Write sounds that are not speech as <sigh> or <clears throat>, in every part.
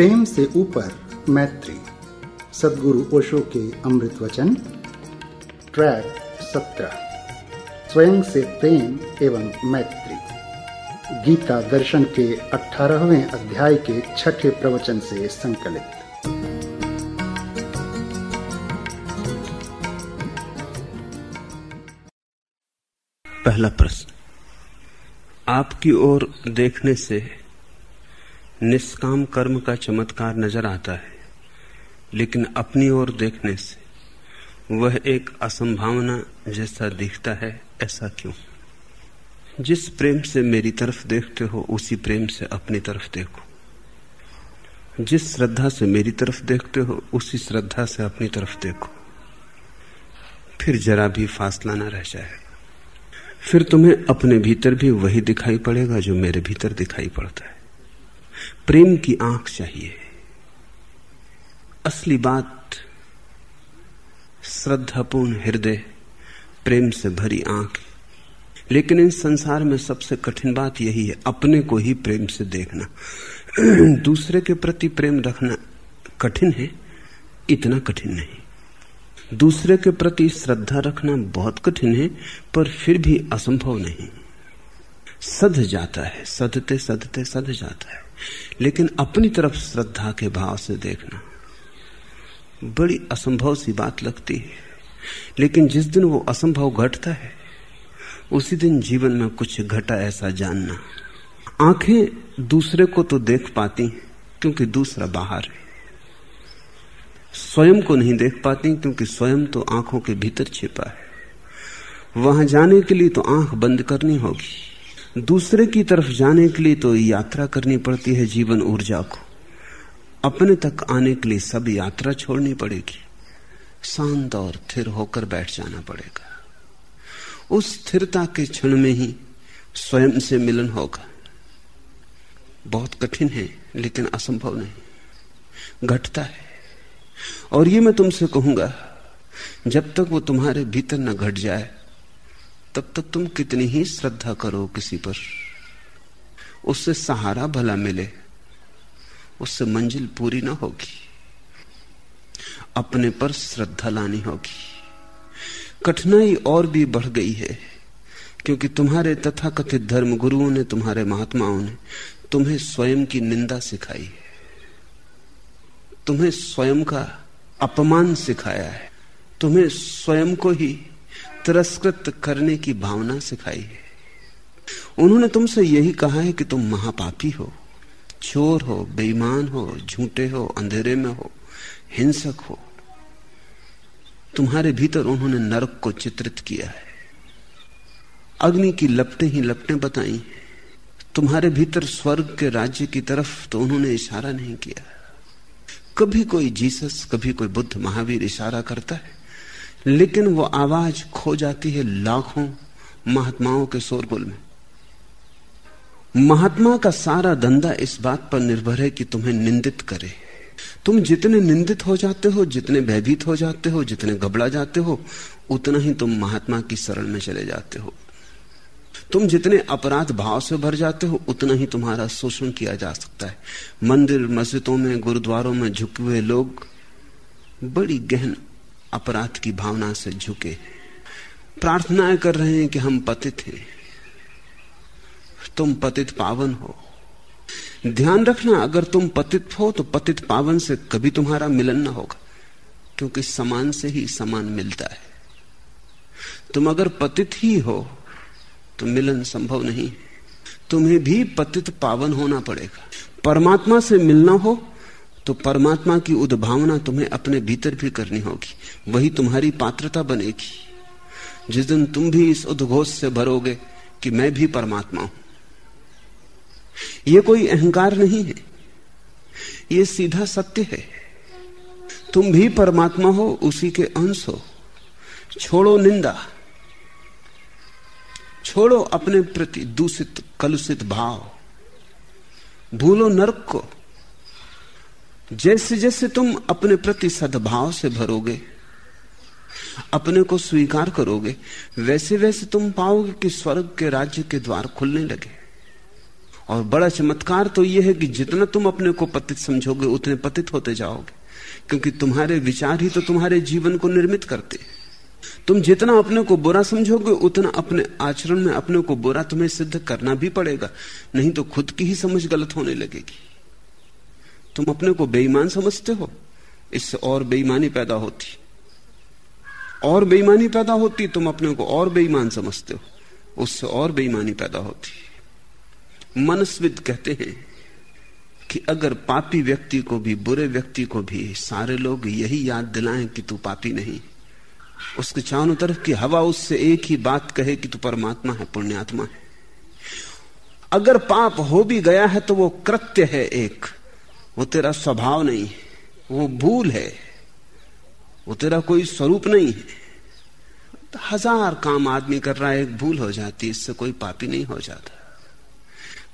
प्रेम से ऊपर मैत्री। सदगुरु ओशो के अमृत वचन, ट्रैक सत्रह। स्वयं से प्रेम एवं मैत्री। गीता दर्शन के अठारहवें अध्याय के छठे प्रवचन से संकलित। पहला प्रश्न। आपकी ओर देखने से निष्काम कर्म का चमत्कार नज़र आता है, लेकिन अपनी ओर देखने से वह एक असंभावना जैसा दिखता है, ऐसा क्यों? जिस प्रेम से मेरी तरफ़ देखते हो, उसी प्रेम से अपनी तरफ़ देखो। जिस श्रद्धा से मेरी तरफ़ देखते हो, उसी श्रद्धा से अपनी तरफ़ देखो। फिर जरा भी फासला ना रह जाएगा फिर तुम्हें अपने भीतर भी वही दिखाई पड़ेगा जो मेरे भीतर दिखाई पड़ता है। प्रेम की आँख चाहिए। असली बात, श्रद्धापूर्ण हृदय प्रेम से भरी आँख। लेकिन इस संसार में सबसे कठिन बात यही है, अपने को ही प्रेम से देखना। <clears throat> दूसरे के प्रति प्रेम रखना कठिन है, इतना कठिन नहीं। दूसरे के प्रति श्रद्धा रखना बहुत कठिन है, पर फिर भी असंभव नहीं। सध जाता है, सधते सधते, सध जाता है। लेकिन अपनी तरफ़ श्रद्धा के भाव से देखना बड़ी असंभव सी बात लगती है। लेकिन जिस दिन वो असंभव घटता है, उसी दिन जीवन में कुछ घटा ऐसा जानना। आँखें दूसरे को तो देख पाती, क्योंकि दूसरा बाहर है। स्वयं को नहीं देख पाती, क्योंकि स्वयं तो आँखों के भीतर छिपा है। वहाँ जाने के लिए तो आँख बंद करनी होगी। दूसरे की तरफ़ जाने के लिए तो यात्रा करनी पड़ती है जीवन ऊर्जा को। अपने तक आने के लिए सब यात्रा छोड़नी पड़ेगी। शांत और स्थिर होकर बैठ जाना पड़ेगा। उस स्थिरता के क्षण में ही स्वयं से मिलन होगा। बहुत कठिन है, लेकिन असंभव नहीं। घटता है। और ये मैं तुमसे कहूँगा, जब तक वो तुम्हारे भीतर न घट जाए तब तक तुम कितनी ही श्रद्धा करो किसी पर। उससे सहारा भला मिले, उससे मंजिल पूरी ना होगी, अपने पर श्रद्धा लानी होगी। कठिनाई और भी बढ़ गई है, क्योंकि तुम्हारे तथाकथित धर्म गुरुओं ने तुम्हारे महात्माओं ने तुम्हें स्वयं की निंदा सिखाई है। तुम्हें स्वयं का अपमान सिखाया है, तुम्हें स्वयं को ही तिरस्कृत करने की भावना सिखाई है। उन्होंने तुमसे यही कहा है कि तुम महापापी हो, चोर हो, बेईमान हो, झूठे हो, अंधेरे में हो, हिंसक हो। तुम्हारे भीतर उन्होंने नरक को चित्रित किया है। अग्नि की लपटे ही लपटे बताई तुम्हारे भीतर स्वर्ग के राज्य की तरफ़ तो उन्होंने इशारा नहीं किया। कभी कोई जीसस, कभी कोई बुद्ध महावीर इशारा करता है। लेकिन वो आवाज़ खो जाती है लाखों महात्माओं के शोरगुल में। महात्मा का सारा धंधा इस बात पर निर्भर है कि तुम्हें निंदित करे। तुम जितने निंदित हो जाते हो, जितने भयभीत हो जाते हो, जितने घबरा जाते हो, उतना ही तुम महात्मा की शरण में चले जाते हो। तुम जितने अपराध भाव से भर जाते हो, उतना ही तुम्हारा शोषण किया जा सकता है। मंदिर, मस्जिदों में, गुरुद्वारों में झुके हुए लोग बड़ी गहन अपराध की भावना से झुके प्रार्थनाएँ कर रहे हैं कि हम पतित हैं। तुम पतित पावन हो। ध्यान रखना, अगर तुम पतित हो तो पतित पावन से कभी तुम्हारा मिलन ना होगा, क्योंकि समान से ही समान मिलता है। तुम अगर पतित ही हो तो मिलन संभव नहीं। तुम्हें भी पतित पावन होना पड़ेगा। परमात्मा से मिलना हो तो परमात्मा की उद्भावना तुम्हें अपने भीतर भी करनी होगी। वही तुम्हारी पात्रता बनेगी। जिस दिन तुम भी इस उद्घोष से भरोगे कि मैं भी परमात्मा हूँ। यह कोई अहंकार नहीं है। यह सीधा सत्य है। तुम भी परमात्मा हो, उसी के अंश हो। छोड़ो निंदा। छोड़ो अपने प्रति दूषित, कलुषित भाव। भूलो नरक को। जैसे जैसे तुम अपने प्रति सद्भाव से भरोगे, अपने को स्वीकार करोगे, वैसे वैसे तुम पाओगे कि स्वर्ग के राज्य के द्वार खुलने लगे। और बड़ा चमत्कार तो यह है कि जितना तुम अपने को पतित समझोगे, उतने पतित होते जाओगे। क्योंकि तुम्हारे विचार ही तो तुम्हारे जीवन को निर्मित करते तुम जितना अपने को बुरा समझोगे, उतना अपने आचरण में अपने को बुरा तुम्हें सिद्ध करना भी पड़ेगा, नहीं तो खुद की ही समझ गलत होने लगेगी। तुम अपने को बेईमान समझते हो? इससे और बेईमानी पैदा होती। और बेईमानी पैदा होती, तुम अपने को और बेईमान समझते हो। उससे और बेईमानी पैदा होती। मनस्विद कहते हैं कि अगर पापी व्यक्ति को भी, बुरे व्यक्ति को भी सारे लोग यही याद दिलाएँ कि तू पापी नहीं। उसके चारों तरफ़ की हवा उससे एक ही बात कहे कि तू परमात्मा है, पुण्यात्मा है। अगर पाप हो भी गया है तो वो कृत्य है एक। वो तेरा स्वभाव नहीं है, वो भूल है। वो तेरा कोई स्वरूप नहीं है। तो हज़ार काम आदमी कर रहा है, एक भूल हो जाती इससे कोई पापी नहीं हो जाता।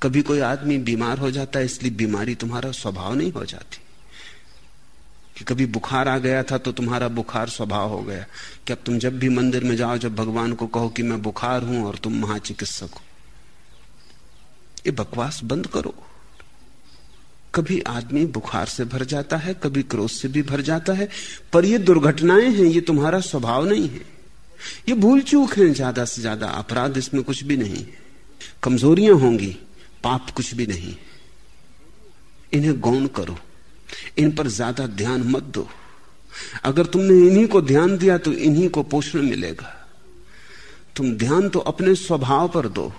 कभी कोई आदमी बीमार हो जाता है, इसलिए बीमारी तुम्हारा स्वभाव नहीं हो जाती। कि कभी बुखार आ गया था तो तुम्हारा बुखार स्वभाव हो गया। कि अब तुम जब भी मंदिर में जाओ, जब भगवान को कहो कि मैं बुखार हूँ और तुम महाचिकित्सक हो, ये बकवास बंद करो। कभी आदमी बुखार से भर जाता है, कभी क्रोध से भी भर जाता है, पर ये दुर्घटनाएँ हैं, ये तुम्हारा स्वभाव नहीं है। ये भूल चूक है, ज़्यादा से ज़्यादा अपराध इसमें कुछ भी नहीं कमजोरियाँ होंगी, पाप कुछ भी नहीं इन्हें गौण करो, इन पर ज़्यादा ध्यान मत दो। अगर तुमने इन्हीं को ध्यान दिया तो इन्हीं को पोषण मिलेगा। तुम ध्यान तो अपने स्वभाव पर दो,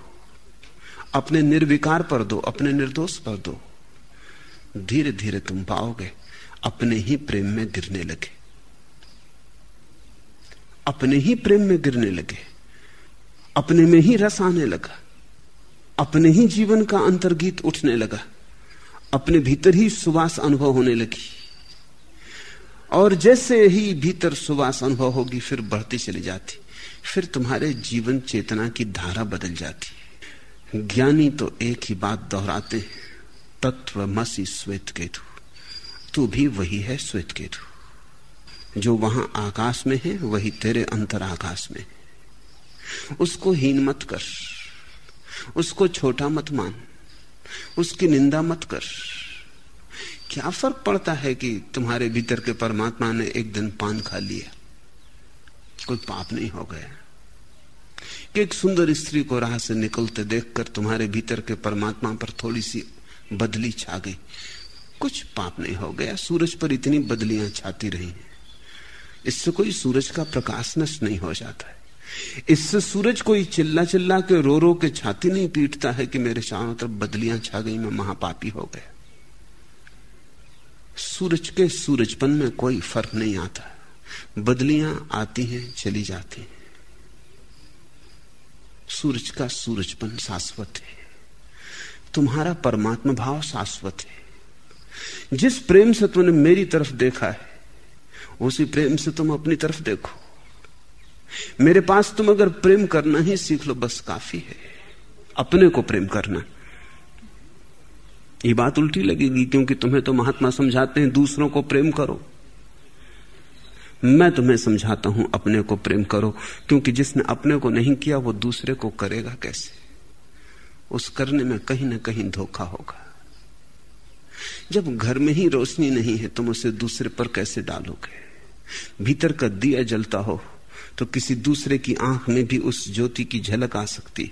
अपने निर्विकार पर दो, अपने निर्दोष पर दो। धीरे धीरे तुम पाओगे, अपने ही प्रेम में गिरने लगे। अपने ही प्रेम में गिरने लगे। अपने में ही रस आने लगा। अपने ही जीवन का अंतर्गीत उठने लगा। अपने भीतर ही सुवास अनुभव होने लगी। और जैसे ही भीतर सुवास अनुभव होगी, फिर बढ़ती चली जाती। फिर तुम्हारे जीवन चेतना की धारा बदल जाती। ज्ञानी तो एक ही बात दोहराते हैं। तत्व मसी श्वेत केतु तू भी वही है श्वेत केतु जो वहाँ आकाश में है, वही तेरे अंतर आकाश में उसको हीन मत कर। उसको छोटा मत मान। उसकी निंदा मत कर। क्या फ़र्क पड़ता है कि तुम्हारे भीतर के परमात्मा ने एक दिन पान खा लिया? कोई पाप नहीं हो गया। कि एक सुंदर स्त्री को राह से निकलते देखकर तुम्हारे भीतर के परमात्मा पर थोड़ी सी बदली छा गई। कुछ पाप नहीं हो गया। सूरज पर इतनी बदलियाँ छाती रही इससे कोई सूरज का प्रकाश नष्ट नहीं हो जाता है। इससे सूरज कोई चिल्ला चिल्ला के रो रो के छाती नहीं पीटता है कि मेरे चारों तरफ़ बदलियाँ छा गई, मैं महापापी हो गया। सूरज के सूरजपन में कोई फ़र्क नहीं आता। बदलियाँ आती हैं, चली जाती हैं। सूरज का सूरजपन शाश्वत है। तुम्हारा परमात्मा भाव शाश्वत है। जिस प्रेम से तुमने मेरी तरफ़ देखा है, उसी प्रेम से तुम अपनी तरफ़ देखो। मेरे पास तुम अगर प्रेम करना ही सीख लो, बस काफ़ी है। अपने को प्रेम करना। ये बात उल्टी लगेगी, क्योंकि तुम्हें तो महात्मा समझाते हैं, दूसरों को प्रेम करो। मैं तुम्हें समझाता हूँ, अपने को प्रेम करो, क्योंकि जिसने अपने को नहीं किया, वो दूसरे को करेगा कैसे? उस करने में कहीं ना कहीं धोखा होगा। जब घर में ही रोशनी नहीं है, तुम उसे दूसरे पर कैसे डालोगे? भीतर का दिया जलता हो तो किसी दूसरे की आँख में भी उस ज्योति की झलक आ सकती।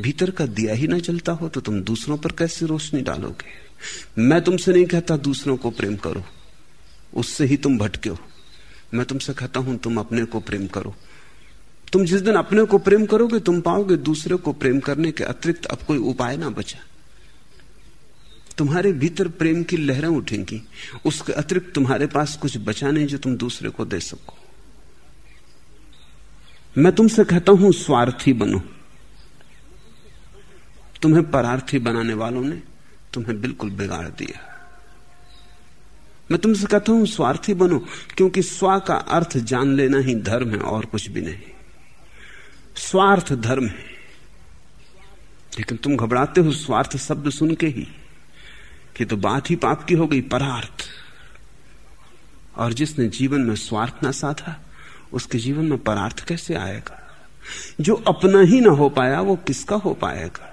भीतर का दिया ही ना जलता हो तो तुम दूसरों पर कैसे रोशनी डालोगे? मैं तुमसे नहीं कहता दूसरों को प्रेम करो। उससे ही तुम भटके हो। मैं तुमसे कहता हूँ, तुम अपने को प्रेम करो। तुम जिस दिन अपने को प्रेम करोगे, तुम पाओगे दूसरे को प्रेम करने के अतिरिक्त अब कोई उपाय ना बचा। तुम्हारे भीतर प्रेम की लहरें उठेंगी। उसके अतिरिक्त तुम्हारे पास कुछ बचा नहीं जो तुम दूसरे को दे सको। मैं तुमसे कहता हूँ, स्वार्थी बनो। तुम्हें परार्थी बनाने वालों ने तुम्हें बिल्कुल बिगाड़ दिया। मैं तुमसे कहता हूँ, स्वार्थी बनो, क्योंकि स्वा का अर्थ जान लेना ही धर्म है, और कुछ भी नहीं। स्वार्थ धर्म है। लेकिन तुम घबराते हो स्वार्थ शब्द सुन के ही कि तो बात ही पाप की हो गई, परार्थ। और जिसने जीवन में स्वार्थ ना साधा, उसके जीवन में परार्थ कैसे आएगा? जो अपना ही ना हो पाया, वो किसका हो पाएगा?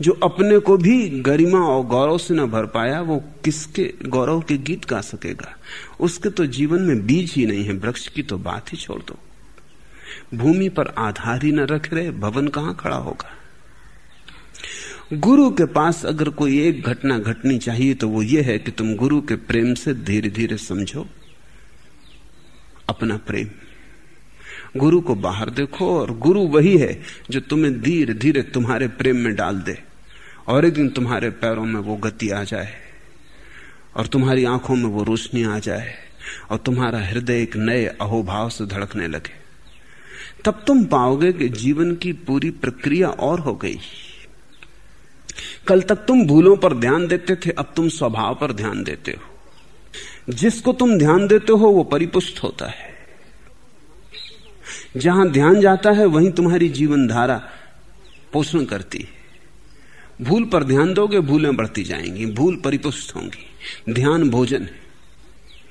जो अपने को भी गरिमा और गौरव से न भर पाया, वो किसके गौरव के गीत गा सकेगा? उसके तो जीवन में बीज ही नहीं है, वृक्ष की तो बात ही छोड़ दो। भूमि पर आधार ही न रख रहे, भवन कहाँ खड़ा होगा? गुरु के पास अगर कोई एक घटना घटनी चाहिए तो वो ये है कि तुम गुरु के प्रेम से धीरे धीरे समझो अपना प्रेम। गुरु को बाहर देखो और गुरु वही है जो तुम्हें धीरे धीरे तुम्हारे प्रेम में डाल दे और एक दिन तुम्हारे पैरों में वो गति आ जाए और तुम्हारी आँखों में वो रोशनी आ जाए और तुम्हारा हृदय एक नए अहोभाव से धड़कने लगे। तब तुम पाओगे कि जीवन की पूरी प्रक्रिया और हो गई। कल तक तुम भूलों पर ध्यान देते थे, अब तुम स्वभाव पर ध्यान देते हो। जिसको तुम ध्यान देते हो, वो परिपुष्ट होता है। जहाँ ध्यान जाता है, वहीं तुम्हारी जीवन धारा पोषण करती है। भूल पर ध्यान दोगे, भूलें बढ़ती जाएँगी, भूल परिपुष्ट होंगी। ध्यान भोजन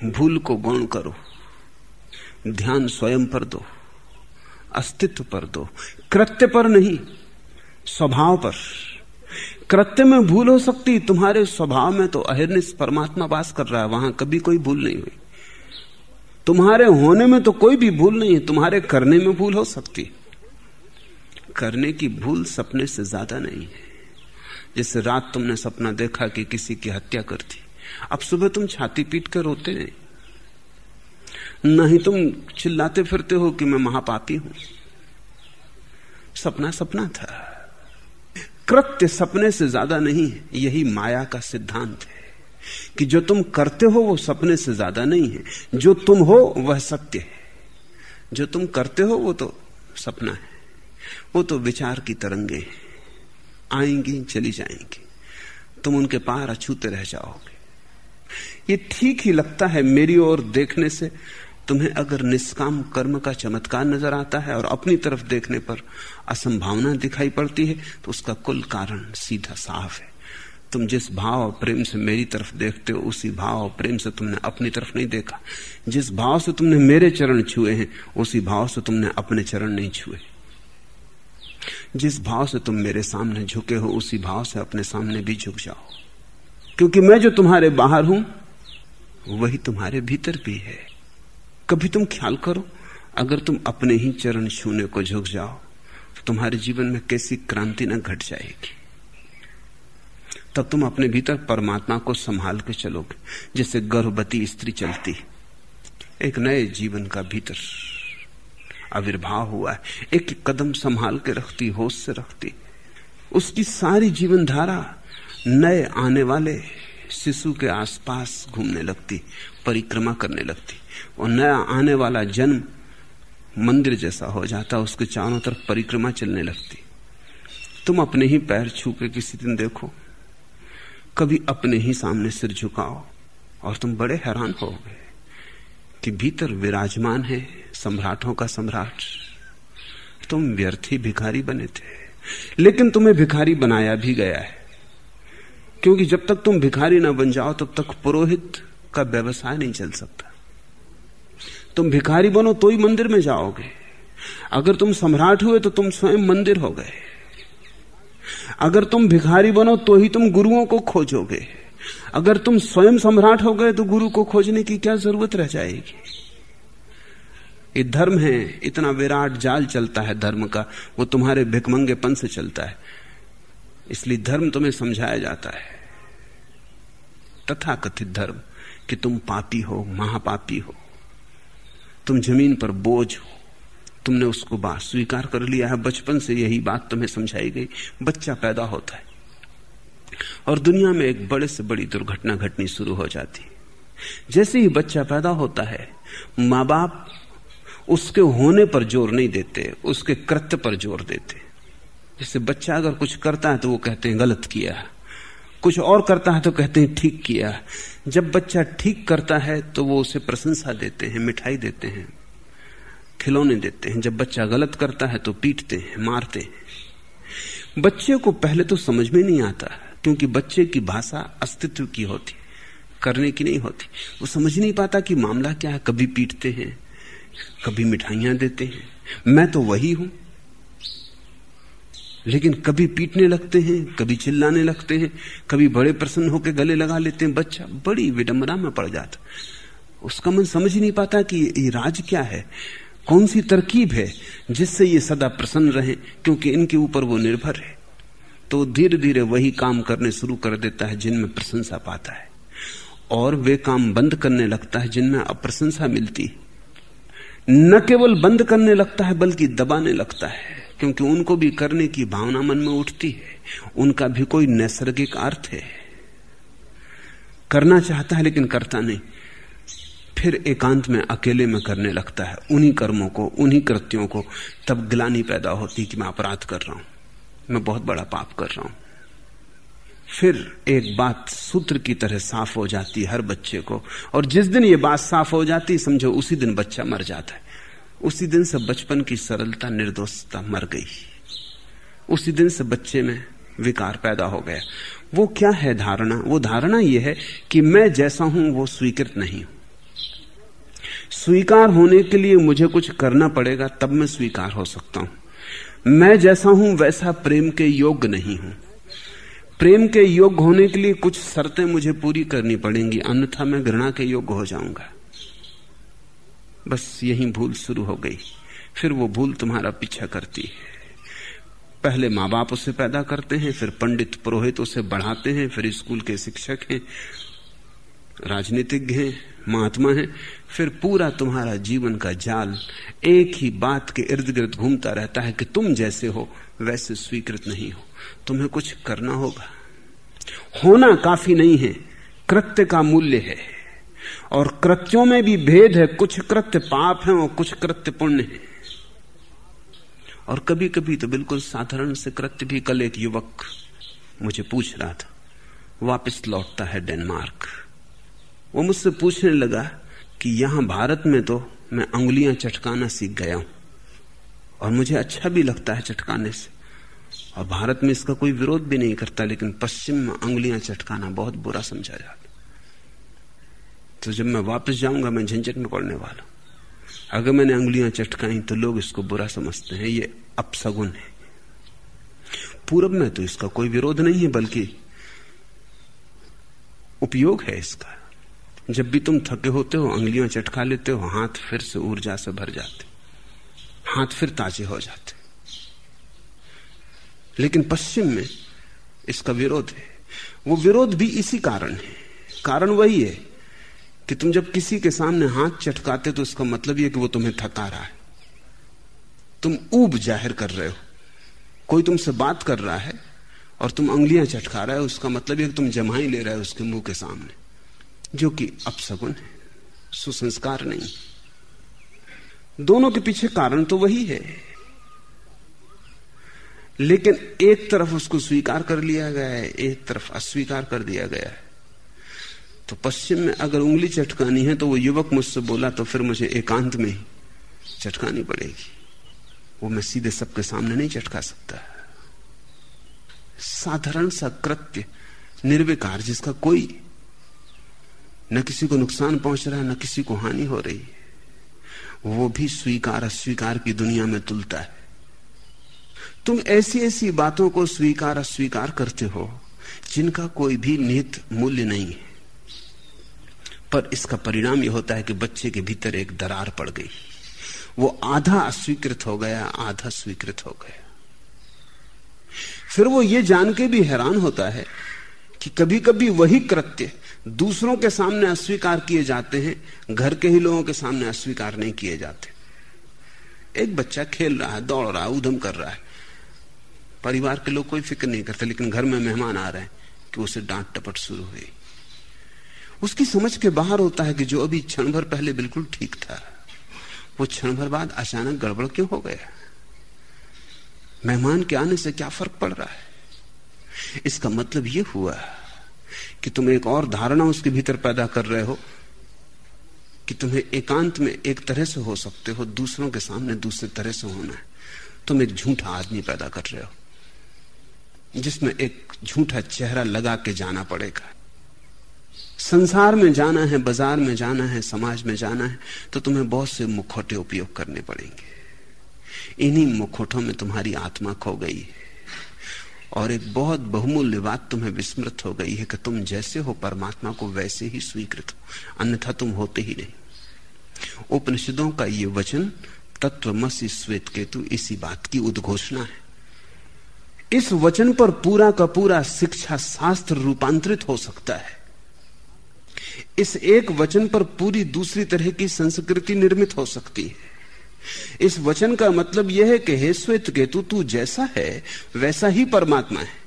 भूल को गौण करो। ध्यान स्वयं पर दो। अस्तित्व पर दो। कृत्य पर नहीं, स्वभाव पर। कृत्य में भूल हो सकती, तुम्हारे स्वभाव में तो अहिर्निश परमात्मा वास कर रहा है, वहाँ कभी कोई भूल नहीं हुई। तुम्हारे होने में तो कोई भी भूल नहीं है, तुम्हारे करने में भूल हो सकती। करने की भूल सपने से ज़्यादा नहीं है। जैसे रात तुमने सपना देखा कि किसी की हत्या कर दी, अब सुबह तुम छाती पीट कर रोते नहीं। नहीं तुम चिल्लाते फिरते हो कि मैं महापापी हूँ। सपना सपना था। कृत्य सपने से ज़्यादा नहीं है यही माया का सिद्धांत है कि जो तुम करते हो वो सपने से ज़्यादा नहीं है। जो तुम हो, वह सत्य है। जो तुम करते हो, वो तो सपना है। वो तो विचार की तरंगे आएँगी, चली जाएँगी। तुम उनके पार अछूते रह जाओगे। ये ठीक ही लगता है मेरी ओर देखने से। तुम्हें अगर निष्काम कर्म का चमत्कार नज़र आता है और अपनी तरफ़ देखने पर असंभावना दिखाई पड़ती है तो उसका कुल कारण सीधा साफ़ है। तुम जिस भाव और प्रेम से मेरी तरफ़ देखते हो, उसी भाव और प्रेम से तुमने अपनी तरफ़ नहीं देखा। जिस भाव से तुमने मेरे चरण छुए हैं, उसी भाव से तुमने अपने चरण नहीं छुए। जिस भाव से तुम मेरे सामने झुके हो, उसी भाव से अपने सामने भी झुक जाओ। क्योंकि मैं जो तुम्हारे बाहर हूँ, वही तुम्हारे भीतर भी है। कभी तुम ख्याल करो, अगर तुम अपने ही चरण छूने को झुक जाओ तो तुम्हारे जीवन में कैसी क्रांति न घट जाएगी। तब तुम अपने भीतर परमात्मा को संभाल के चलोगे, जैसे गर्भवती स्त्री चलती एक नए जीवन का भीतर आविर्भाव हुआ है। एक कदम संभाल के रखती, होश से रखती। उसकी सारी जीवन धारा नए आने वाले शिशु के आसपास घूमने लगती, परिक्रमा करने लगती। और नया आने वाला जन्म मंदिर जैसा हो जाता, उसके चारों तरफ़ परिक्रमा चलने लगती। तुम अपने ही पैर छू के किसी दिन देखो, कभी अपने ही सामने सिर झुकाओ और तुम बड़े हैरान हो गए कि भीतर विराजमान है सम्राटों का सम्राट। तुम व्यर्थी भिखारी बने थे, लेकिन तुम्हें भिखारी बनाया भी गया है। क्योंकि जब तक तुम भिखारी ना बन जाओ, तब तक पुरोहित का व्यवसाय नहीं चल सकता। तुम भिखारी बनो तो ही मंदिर में जाओगे। अगर तुम सम्राट हुए तो तुम स्वयं मंदिर हो गए। अगर तुम भिखारी बनो तो ही तुम गुरुओं को खोजोगे। अगर तुम स्वयं सम्राट हो गए तो गुरु को खोजने की क्या ज़रूरत रह जाएगी? ये धर्म है, इतना विराट जाल चलता है धर्म का, वो तुम्हारे भिकमंगेपन से चलता है। इसलिए धर्म तुम्हें समझाया जाता है। तथा कथित धर्म कि तुम पापी हो, महापापी हो। तुम ज़मीन पर बोझ हो। तुमने उसको बात स्वीकार कर लिया है। बचपन से यही बात तुम्हें समझाई गई। बच्चा पैदा होता है। और दुनिया में एक बड़े से बड़ी दुर्घटना घटनी शुरू हो जाती जैसे ही बच्चा पैदा होता है माँ बाप उसके होने पर ज़ोर नहीं देते, उसके कृत्य पर ज़ोर देते। जैसे बच्चा अगर कुछ करता है तो वो कहते हैं, गलत किया कुछ और करता है तो कहते हैं, ठीक किया। जब बच्चा ठीक करता है तो वो उसे प्रशंसा देते हैं, मिठाई देते हैं, खिलौने देते हैं। जब बच्चा गलत करता है तो पीटते हैं, मारते हैं। बच्चे को पहले तो समझ में नहीं आता, क्योंकि बच्चे की भाषा अस्तित्व की होती, करने की नहीं होती। वो समझ नहीं पाता कि मामला क्या है। कभी पीटते हैं, कभी मिठाइयाँ देते हैं। मैं तो वही हूँ। लेकिन कभी पीटने लगते हैं, कभी चिल्लाने लगते हैं, कभी बड़े प्रसन्न होकर गले लगा लेते हैं। बच्चा बड़ी विडंबना में पड़ जाता उसका मन समझ ही नहीं पाता कि ये राज क्या है, कौन सी तरकीब है जिससे ये सदा प्रसन्न रहे, क्योंकि इनके ऊपर वो निर्भर है। तो धीरे धीरे वही काम करने शुरू कर देता है जिनमें प्रशंसा पाता है। और वे काम बंद करने लगता है जिनमें अप्रशंसा मिलती न केवल बंद करने लगता है, बल्कि दबाने लगता है। क्योंकि उनको भी करने की भावना मन में उठती है। उनका भी कोई नैसर्गिक अर्थ है। करना चाहता है लेकिन करता नहीं। फिर एकांत में अकेले में करने लगता है। उन्हीं कर्मों को, उन्हीं कृत्यों को तब गिलानी पैदा होती कि मैं अपराध कर रहा हूँ। मैं बहुत बड़ा पाप कर रहा हूँ। फिर एक बात सूत्र की तरह साफ़ हो जाती हर बच्चे को। और जिस दिन ये बात साफ़ हो जाती, समझो उसी दिन बच्चा मर जाता है। उसी दिन से बचपन की सरलता, निर्दोषता मर गई। उसी दिन से बच्चे में विकार पैदा हो गया। वो क्या है धारणा? वो धारणा यह है कि मैं जैसा हूँ, वो स्वीकृत नहीं हूँ। स्वीकार होने के लिए मुझे कुछ करना पड़ेगा, तब मैं स्वीकार हो सकता हूँ। मैं जैसा हूँ, वैसा प्रेम के योग्य नहीं हूँ। प्रेम के योग्य होने के लिए कुछ शर्तें मुझे पूरी करनी पड़ेंगी, अन्यथा मैं घृणा के योग्य हो जाऊँगा। बस यही भूल शुरू हो गई। फिर वो भूल तुम्हारा पीछा करती है। पहले माँ बाप उसे पैदा करते हैं, फिर पंडित पुरोहित उसे बढ़ाते हैं, फिर स्कूल के शिक्षक हैं, राजनीतिज्ञ हैं, महात्मा हैं, फिर पूरा तुम्हारा जीवन का जाल एक ही बात के इर्द गिर्द घूमता रहता है कि तुम जैसे हो, वैसे स्वीकृत नहीं हो। तुम्हें कुछ करना होगा। होना काफ़ी नहीं है, कृत्य का मूल्य है। और कृत्यों में भी भेद है। कुछ कृत्य पाप है और कुछ कृत्य पुण्य है। और कभी कभी तो बिल्कुल साधारण से कृत्य भी कल एक युवक। मुझे पूछ रहा था, वापस लौटता है डेनमार्क। वो मुझसे पूछने लगा कि यहाँ भारत में तो मैं उंगुलियाँ चटकाना सीख गया हूँ। और मुझे अच्छा भी लगता है चटकाने से। और भारत में इसका कोई विरोध भी नहीं करता, लेकिन पश्चिम में उंगलियाँ चटकाना बहुत बुरा समझा जाता तो जब मैं वापस जाऊँगा, मैं झंझट में पड़ने वाला अगर मैंने उंगलियाँ चटकाई तो लोग इसको बुरा समझते हैं। ये अपसगुन है। पूरब में तो इसका कोई विरोध नहीं है, बल्कि उपयोग है इसका। जब भी तुम थके होते हो, उंगलियाँ चटका लेते हो, हाथ फिर से ऊर्जा से भर जाते। हाथ फिर ताजे हो जाते। लेकिन पश्चिम में इसका विरोध है। वो विरोध भी इसी कारण है। कारण वही है कि तुम जब किसी के सामने हाथ चटकाते तो इसका मतलब यह कि वो तुम्हें थका रहा है। तुम ऊब ज़ाहिर कर रहे हो। कोई तुमसे बात कर रहा है और तुम उंगलियाँ चटका रहे हो, उसका मतलब यह तुम जमाई ले रहे हो उसके मुँह के सामने, जो कि अपसगुन है, सुसंस्कार नहीं। दोनों के पीछे कारण तो वही है। लेकिन एक तरफ़ उसको स्वीकार कर लिया गया है, एक तरफ़ अस्वीकार कर दिया गया है। तो पश्चिम में अगर उंगली चटकानी है तो वो युवक मुझसे बोला तो फिर मुझे एकांत में ही चटकानी पड़ेगी। वो मैं सीधे सबके सामने नहीं चटका सकता। साधारण सा कृत्य, निर्विकार, जिसका कोई न किसी को नुकसान पहुँच रहा है, न किसी को हानि हो रही है, वो भी स्वीकार, अस्वीकार की दुनिया में तुलता है। तुम ऐसी ऐसी बातों को स्वीकार, अस्वीकार करते हो, जिनका कोई भी निहित मूल्य नहीं है। पर इसका परिणाम यह होता है कि बच्चे के भीतर एक दरार पड़ गई। वो आधा अस्वीकृत हो गया, आधा स्वीकृत हो गया। फिर वो ये जान के भी हैरान होता है कि कभी कभी वही कृत्य दूसरों के सामने अस्वीकार किए जाते हैं, घर के ही लोगों के सामने अस्वीकार नहीं किए जाते। एक बच्चा खेल रहा है, दौड़ रहा है उधम कर रहा है। परिवार के लोग कोई फ़िक्र नहीं करते, लेकिन घर में मेहमान आ रहे हैं कि उसे डांट टपट शुरू हुई। उसकी समझ के बाहर होता है कि जो अभी क्षण भर पहले बिल्कुल ठीक था, वो क्षण भर बाद अचानक गड़बड़ क्यों हो गया? मेहमान के आने से क्या फ़र्क पड़ रहा है? इसका मतलब यह हुआ कि तुम एक और धारणा उसके भीतर पैदा कर रहे हो, कि तुम्हें एकांत में एक तरह से हो सकते हो, दूसरों के सामने दूसरे तरह से होना है। तुम एक झूठा आदमी पैदा कर रहे हो, जिसमें एक झूठा चेहरा लगा के जाना पड़ेगा। संसार में जाना है, बाज़ार में जाना है, समाज में जाना है तो तुम्हें बहुत से मुखौटे उपयोग करने पड़ेंगे। इन्हीं मुखौटों में तुम्हारी आत्मा खो गई और एक बहुत बहुमूल्य बात तुम्हें विस्मृत हो गई है कि तुम जैसे हो, परमात्मा को वैसे ही स्वीकृत हो, अन्यथा तुम होते ही नहीं। उपनिषदों का ये वचन तत्वमसी श्वेत केतु इसी बात की उद्घोषणा है। इस वचन पर पूरा का पूरा शिक्षा शास्त्र रूपांतरित हो सकता है। इस एक वचन पर पूरी दूसरी तरह की संस्कृति निर्मित हो सकती है। इस वचन का मतलब यह है कि हे श्वेत केतु तू जैसा है, वैसा ही परमात्मा है।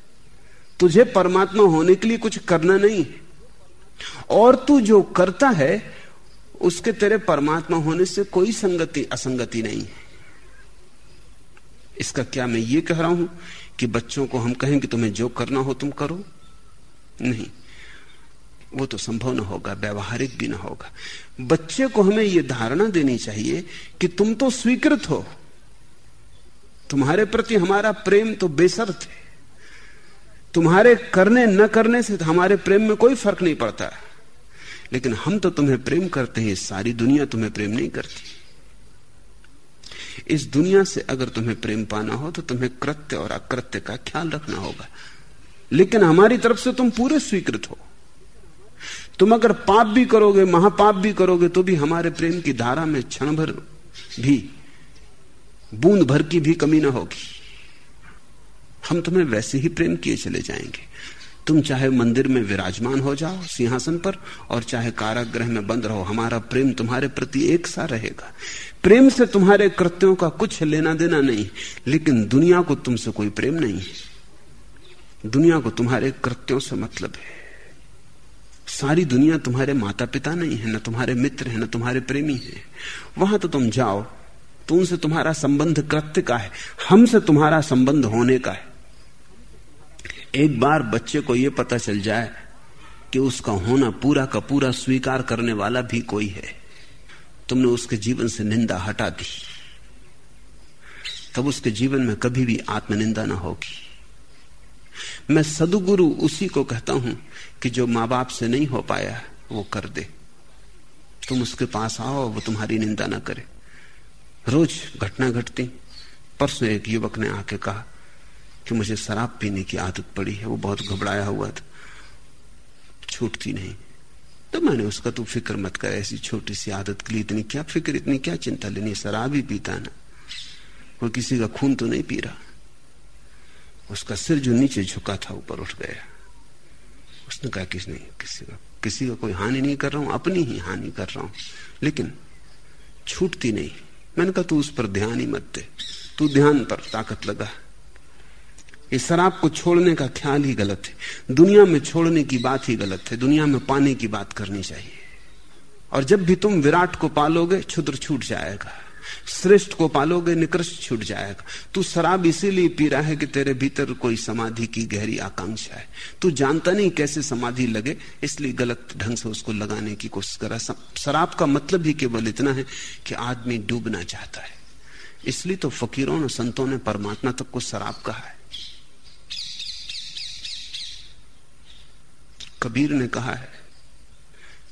तुझे परमात्मा होने के लिए कुछ करना नहीं और तू जो करता है, उसके तेरे परमात्मा होने से कोई संगति, असंगति नहीं है। इसका क्या मैं ये कह रहा हूँ कि बच्चों को हम कहें कि तुम्हें जो करना हो, तुम करो। नहीं। वो तो संभव ना होगा, व्यवहारिक भी ना होगा। बच्चे को हमें यह धारणा देनी चाहिए कि तुम तो स्वीकृत हो। तुम्हारे प्रति हमारा प्रेम तो बेसर्त है तुम्हारे करने, न करने से हमारे प्रेम में कोई फ़र्क नहीं पड़ता। लेकिन हम तो तुम्हें प्रेम करते हैं, सारी दुनिया तुम्हें प्रेम नहीं करती। इस दुनिया से अगर तुम्हें प्रेम पाना हो तो तुम्हें कृत्य और अकृत्य का ख्याल रखना होगा। लेकिन हमारी तरफ़ से तुम पूरे स्वीकृत हो। तुम अगर पाप भी करोगे, महापाप भी करोगे तो भी हमारे प्रेम की धारा में क्षण भर भी, बूंद भर की भी कमी ना होगी। हम तुम्हें वैसे ही प्रेम किए चले जाएँगे। तुम चाहे मंदिर में विराजमान हो जाओ, सिंहासन पर, और चाहे कारागृह में बंद रहो, हमारा प्रेम तुम्हारे प्रति एक सा रहेगा। प्रेम से तुम्हारे कृत्यों का कुछ लेना देना नहीं, लेकिन दुनिया को तुमसे कोई प्रेम नहीं है। दुनिया को तुम्हारे कृत्यों से मतलब है। सारी दुनिया तुम्हारे माता पिता नहीं है, न तुम्हारे मित्र है, न तुम्हारे प्रेमी है। वहाँ तो तुम जाओ तो उनसे तुम्हारा संबंध कृत्य का है, हमसे तुम्हारा संबंध होने का है। एक बार बच्चे को यह पता चल जाए कि उसका होना पूरा का पूरा स्वीकार करने वाला भी कोई है। तुमने उसके जीवन से निंदा हटा दी। तब उसके जीवन में कभी भी आत्मनिंदा ना होगी। मैं सदुगुरु उसी को कहता हूँ कि जो माँ बाप से नहीं हो पाया, वो कर दे। तुम उसके पास आओ, वो तुम्हारी निंदा ना करे। रोज घटना घटती। परसों एक युवक ने आके कहा कि मुझे शराब पीने की आदत पड़ी है, वो बहुत घबराया हुआ था। छूटती नहीं। तो मैंने उसका, तू फ़िक्र मत कर, ऐसी छोटी सी आदत के लिए इतनी क्या फ़िक्र, इतनी क्या चिंता लेनी शराब ही पीता ना। कोई किसी का खून तो नहीं पी रहा? उसका सिर जो नीचे झुका था, ऊपर उठ गया। उसने कहा किस नहीं किसी का किसी का कोई हानि नहीं कर रहा हूँ, अपनी ही हानि कर रहा हूँ। लेकिन छूटती नहीं। मैंने कहा, तू उस पर ध्यान ही मत दे। तू ध्यान पर ताकत लगा। इस शराब को छोड़ने का ख्याल ही गलत है। दुनिया में छोड़ने की बात ही गलत है। दुनिया में पाने की बात करनी चाहिए। और जब भी तुम विराट को पालोगे क्षुद्र छूट जाएगा। श्रेष्ठ को पालोगे, निकृष्ट छूट जाएगा। तू शराब इसीलिए पी रहा है कि तेरे भीतर कोई समाधि की गहरी आकांक्षा है। तू जानता नहीं कैसे समाधि लगे, इसलिए गलत ढंग से उसको लगाने की कोशिश करा शराब का मतलब ही केवल इतना है कि आदमी डूबना चाहता है। इसलिए तो फकीरों ने संतों ने परमात्मा तक को शराब कहा है। कबीर ने कहा है,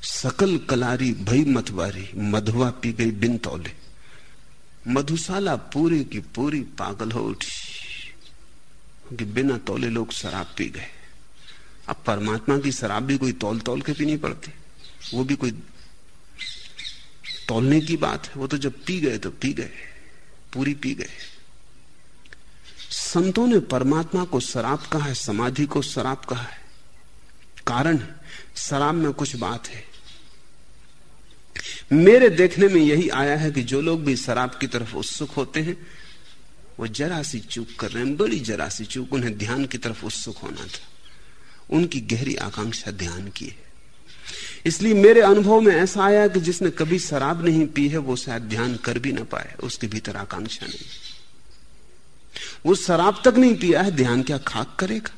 सकल कलारी भई मतवारी मधुआ पी गई बिन तौले। मधुशाला पूरी की पूरी पागल हो उठी कि बिना तोले लोग शराब पी गए। अब परमात्मा की शराब भी कोई तौल तौल के पीनी पड़ती। वो भी कोई तोलने की बात है। वो तो जब पी गए तो पी गए, पूरी पी गए। संतों ने परमात्मा को शराब कहा है, समाधि को शराब कहा है। कारण, शराब में कुछ बात है। मेरे देखने में यही आया है कि जो लोग भी शराब की तरफ़ उत्सुक होते हैं, वो जरा सी चूक कर रहे हैं, बड़ी जरा सी चूक, उन्हें ध्यान की तरफ़ उत्सुक होना था। उनकी गहरी आकांक्षा ध्यान की है। इसलिए मेरे अनुभव में ऐसा आया कि जिसने कभी शराब नहीं पी है, वो शायद ध्यान कर भी ना पाए, उसके भीतर आकांक्षा नहीं। वो शराब तक नहीं पिया है, ध्यान क्या खाक करेगा?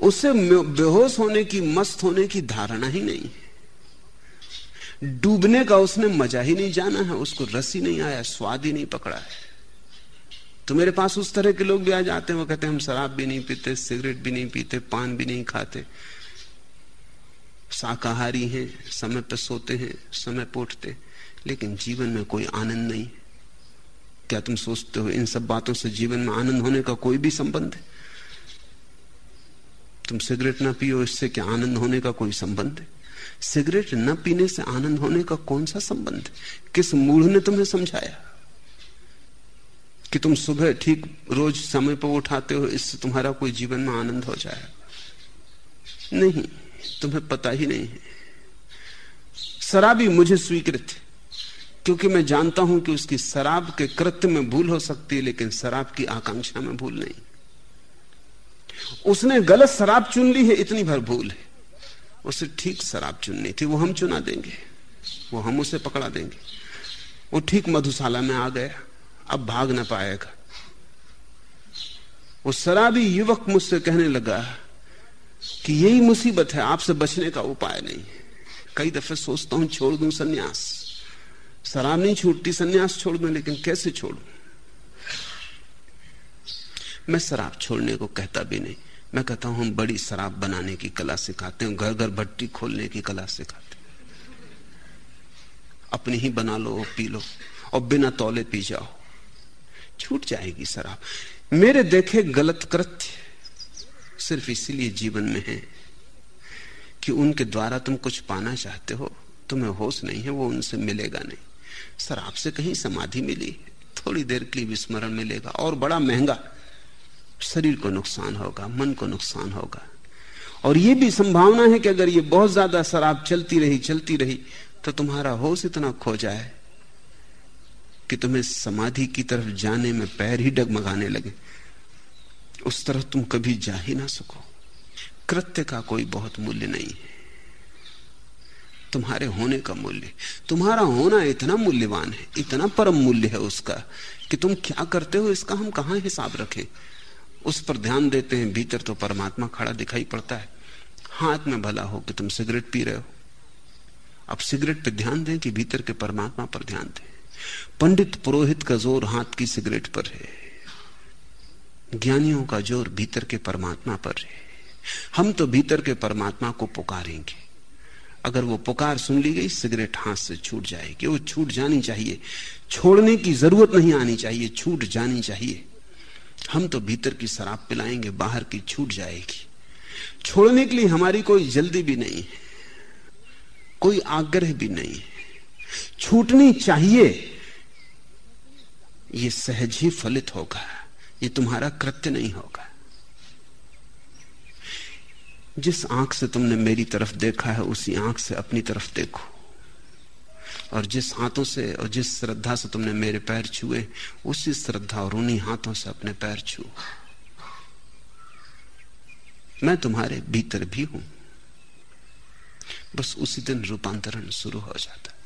उससे बेहोश होने की, मस्त होने की धारणा ही नहीं है। डूबने का उसने मज़ा ही नहीं जाना है, उसको रस ही नहीं आया, स्वाद ही नहीं पकड़ा है। तो मेरे पास उस तरह के लोग भी आ जाते हैं, वो कहते हैं, हम शराब भी नहीं पीते, सिगरेट भी नहीं पीते, पान भी नहीं खाते। शाकाहारी हैं, समय पर सोते हैं, समय पोटते लेकिन जीवन में कोई आनंद नहीं। क्या तुम सोचते हो इन सब बातों से जीवन में आनंद होने का कोई भी संबंध है? तुम सिगरेट ना पियो, इससे क्या आनंद होने का कोई संबंध है? सिगरेट न पीने से आनंद होने का कौन सा संबंध किस मूढ़ ने तुम्हें समझाया? कि तुम सुबह ठीक रोज समय पर उठाते हो, इससे तुम्हारा कोई जीवन में आनंद हो जाए? नहीं, तुम्हें पता ही नहीं है। शराबी मुझे स्वीकृत क्योंकि मैं जानता हूँ कि उसकी शराब के कृत्य में भूल हो सकती है, लेकिन शराब की आकांक्षा में भूल नहीं। उसने गलत शराब चुन ली है, इतनी भर भूल है। उसे ठीक शराब चुननी थी, वो हम चुना देंगे, वो हम उसे पकड़ा देंगे। वो ठीक मधुशाला में आ गया, अब भाग ना पाएगा। वो शराबी युवक मुझसे कहने लगा कि यही मुसीबत है, आपसे बचने का उपाय नहीं कई दफे सोचता हूँ, छोड़ दूँ सन्यास। शराब नहीं छूटती, सन्यास छोड़ दूँ, लेकिन कैसे छोड़ू? मैं शराब छोड़ने को कहता भी नहीं। मैं कहता हूँ, हम बड़ी शराब बनाने की कला सिखाते हैं घर घर भट्टी खोलने की कला सिखाते हैं। अपनी ही बना लो, पी लो, और बिना तौले पी जाओ। छूट जाएगी शराब। मेरे देखे गलत कृत्य सिर्फ़ इसीलिए जीवन में है कि उनके द्वारा तुम कुछ पाना चाहते हो, तुम्हें होश नहीं है, वो उनसे मिलेगा नहीं। शराब से कहीं समाधि मिली, थोड़ी देर के लिए विस्मरण मिलेगा, और बड़ा महँगा। शरीर को नुकसान होगा, मन को नुकसान होगा। और यह भी संभावना है कि अगर ये बहुत ज़्यादा शराब चलती रही चलती रही तो तुम्हारा होश इतना खो जाए कि तुम्हें समाधि की तरफ़ जाने में पैर ही डगमगाने लगे। उस तरफ़ तुम कभी जा ही ना सको। कृत्य का कोई बहुत मूल्य नहीं है। तुम्हारे होने का मूल्य, तुम्हारा होना इतना मूल्यवान है, इतना परम मूल्य है उसका, कि तुम क्या करते हो, इसका हम कहा हिसाब रखें? उस पर ध्यान देते हैं, भीतर तो परमात्मा खड़ा दिखाई पड़ता है। हाथ में भला हो कि तुम सिगरेट पी रहे हो। अब सिगरेट पे ध्यान दें कि भीतर के परमात्मा पर ध्यान दें। पंडित पुरोहित का ज़ोर हाथ की सिगरेट पर है। ज्ञानियों का ज़ोर भीतर के परमात्मा पर है। हम तो भीतर के परमात्मा को पुकारेंगे। अगर वो पुकार सुन ली गई, सिगरेट हाथ से छूट जाएगी। वो छूट जानी चाहिए। छोड़ने की ज़रूरत नहीं आनी चाहिए, छूट जानी चाहिए। हम तो भीतर की शराब पिलाएँगे, बाहर की छूट जाएगी। छोड़ने के लिए हमारी कोई जल्दी भी नहीं है, कोई आग्रह भी नहीं है। छूटनी चाहिए, ये सहज ही फलित होगा, ये तुम्हारा कृत्य नहीं होगा। जिस आँख से तुमने मेरी तरफ़ देखा है, उसी आँख से अपनी तरफ़ देखो। और जिस हाथों से और जिस श्रद्धा से तुमने मेरे पैर छुए, उसी श्रद्धा और उन्हीं हाथों से अपने पैर छू मैं तुम्हारे भीतर भी हूँ बस उसी दिन रूपांतरण शुरू हो जाता Bye.